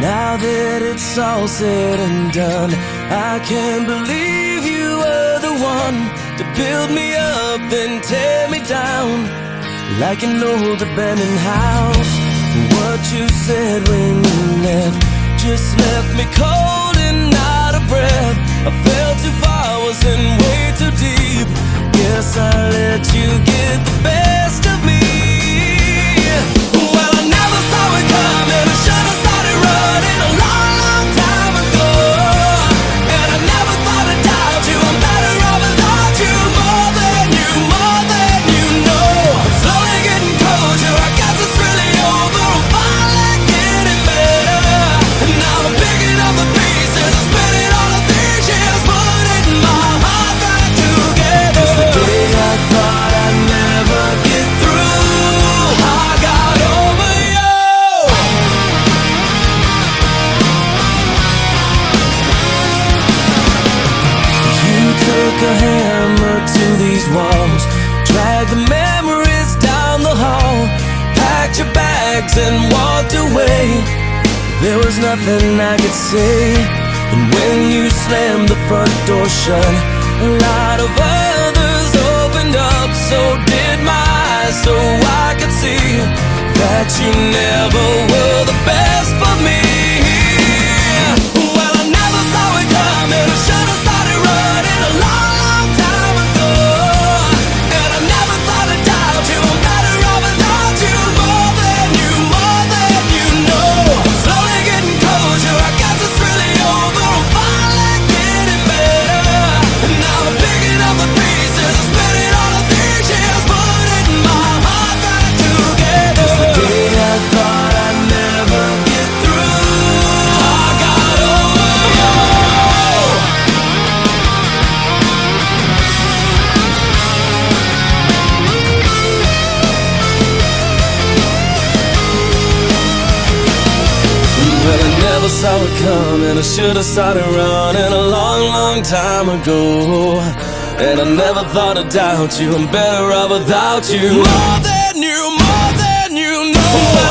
Now that it's all said and done, I can't believe you were the one to build me up and tear me down like an old abandoned house. What you said when you left just left me cold took a hammer to these walls, dragged the memories down the hall, packed your bags and walked away. There was nothing I could say, and when you slammed the front door shut, a lot of others opened up. So did my eyes, so I could see that you never were the best saw it coming. I should have started running a long, long time ago. And I never thought I'd doubt you. I'm better off without you. More than you, more than you know.